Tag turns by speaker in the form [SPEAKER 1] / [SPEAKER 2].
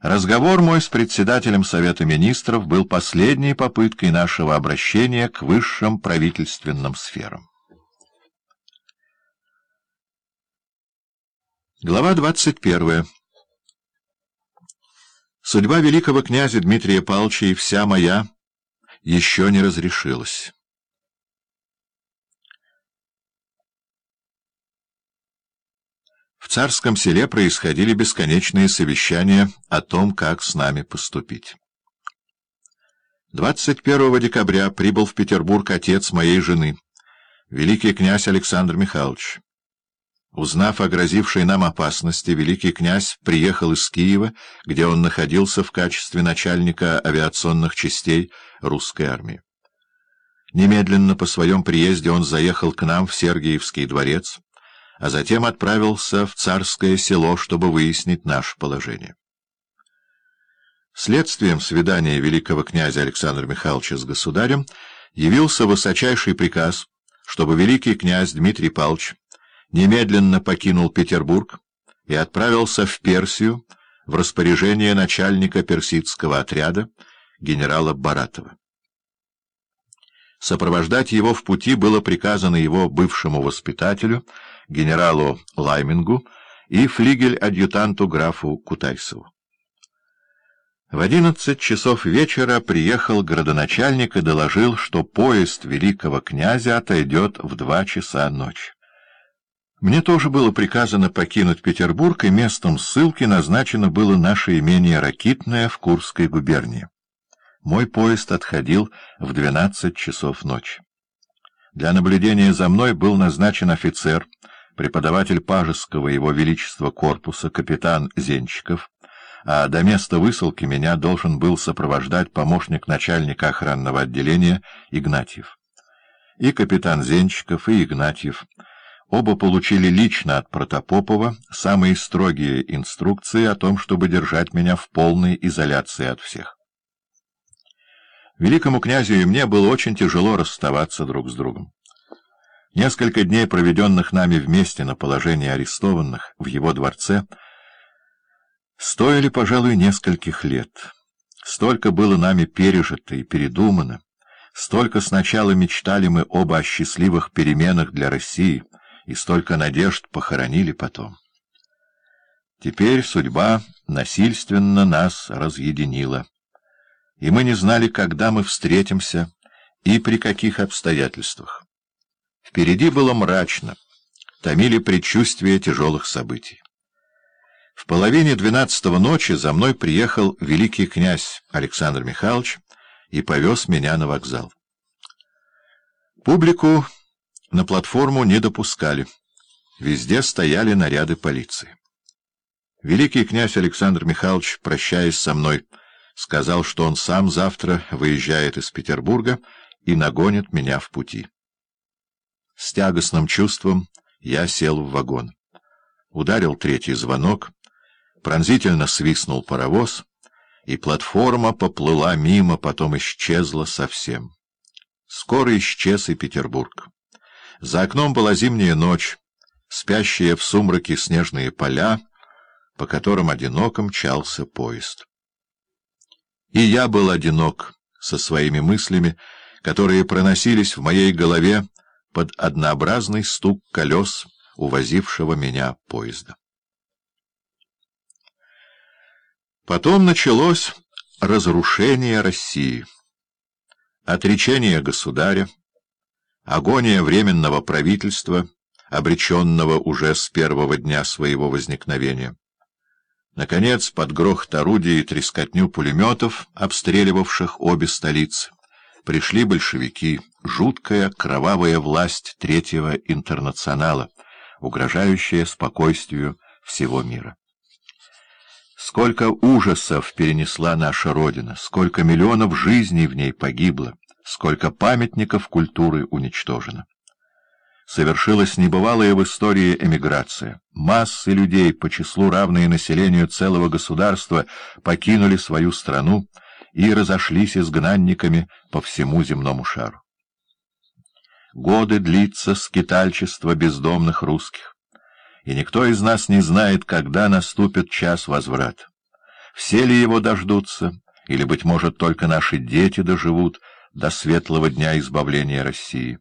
[SPEAKER 1] Разговор мой с председателем Совета Министров был последней попыткой нашего обращения к высшим правительственным сферам. Глава 21. Судьба великого князя Дмитрия Павловича и вся моя еще не разрешилась. В царском селе происходили бесконечные совещания о том, как с нами поступить. 21 декабря прибыл в Петербург отец моей жены, великий князь Александр Михайлович. Узнав о грозившей нам опасности, великий князь приехал из Киева, где он находился в качестве начальника авиационных частей русской армии. Немедленно по своем приезде он заехал к нам в Сергиевский дворец, а затем отправился в царское село, чтобы выяснить наше положение. Следствием свидания великого князя Александра Михайловича с государем явился высочайший приказ, чтобы великий князь Дмитрий Павлович немедленно покинул Петербург и отправился в Персию в распоряжение начальника персидского отряда генерала Баратова. Сопровождать его в пути было приказано его бывшему воспитателю, генералу Лаймингу и флигель-адъютанту графу Кутайсову. В одиннадцать часов вечера приехал градоначальник и доложил, что поезд великого князя отойдет в два часа ночи. Мне тоже было приказано покинуть Петербург, и местом ссылки назначено было наше имение Ракитное в Курской губернии. Мой поезд отходил в двенадцать часов ночи. Для наблюдения за мной был назначен офицер, преподаватель Пажеского Его Величества корпуса, капитан Зенчиков, а до места высылки меня должен был сопровождать помощник начальника охранного отделения Игнатьев. И капитан Зенчиков, и Игнатьев — Оба получили лично от Протопопова самые строгие инструкции о том, чтобы держать меня в полной изоляции от всех. Великому князю и мне было очень тяжело расставаться друг с другом. Несколько дней, проведенных нами вместе на положении арестованных в его дворце, стоили, пожалуй, нескольких лет. Столько было нами пережито и передумано, столько сначала мечтали мы оба о счастливых переменах для России — и столько надежд похоронили потом. Теперь судьба насильственно нас разъединила, и мы не знали, когда мы встретимся и при каких обстоятельствах. Впереди было мрачно, томили предчувствия тяжелых событий. В половине двенадцатого ночи за мной приехал великий князь Александр Михайлович и повез меня на вокзал. Публику на платформу не допускали. Везде стояли наряды полиции. Великий князь Александр Михайлович, прощаясь со мной, сказал, что он сам завтра выезжает из Петербурга и нагонит меня в пути. С тягостным чувством я сел в вагон. Ударил третий звонок, пронзительно свистнул паровоз, и платформа поплыла мимо, потом исчезла совсем. Скоро исчез и Петербург. За окном была зимняя ночь, спящие в сумраке снежные поля, по которым одиноко мчался поезд. И я был одинок со своими мыслями, которые проносились в моей голове под однообразный стук колес, увозившего меня поезда. Потом началось разрушение России, отречение государя, Агония Временного правительства, обреченного уже с первого дня своего возникновения. Наконец, под грохот орудий и трескотню пулеметов, обстреливавших обе столицы, пришли большевики, жуткая кровавая власть Третьего интернационала, угрожающая спокойствию всего мира. Сколько ужасов перенесла наша Родина, сколько миллионов жизней в ней погибло сколько памятников культуры уничтожено. Совершилась небывалая в истории эмиграция. Массы людей, по числу равные населению целого государства, покинули свою страну и разошлись изгнанниками по всему земному шару. Годы длится скитальчество бездомных русских, и никто из нас не знает, когда наступит час возврата. все ли его дождутся, или, быть может, только наши дети доживут до светлого дня избавления России.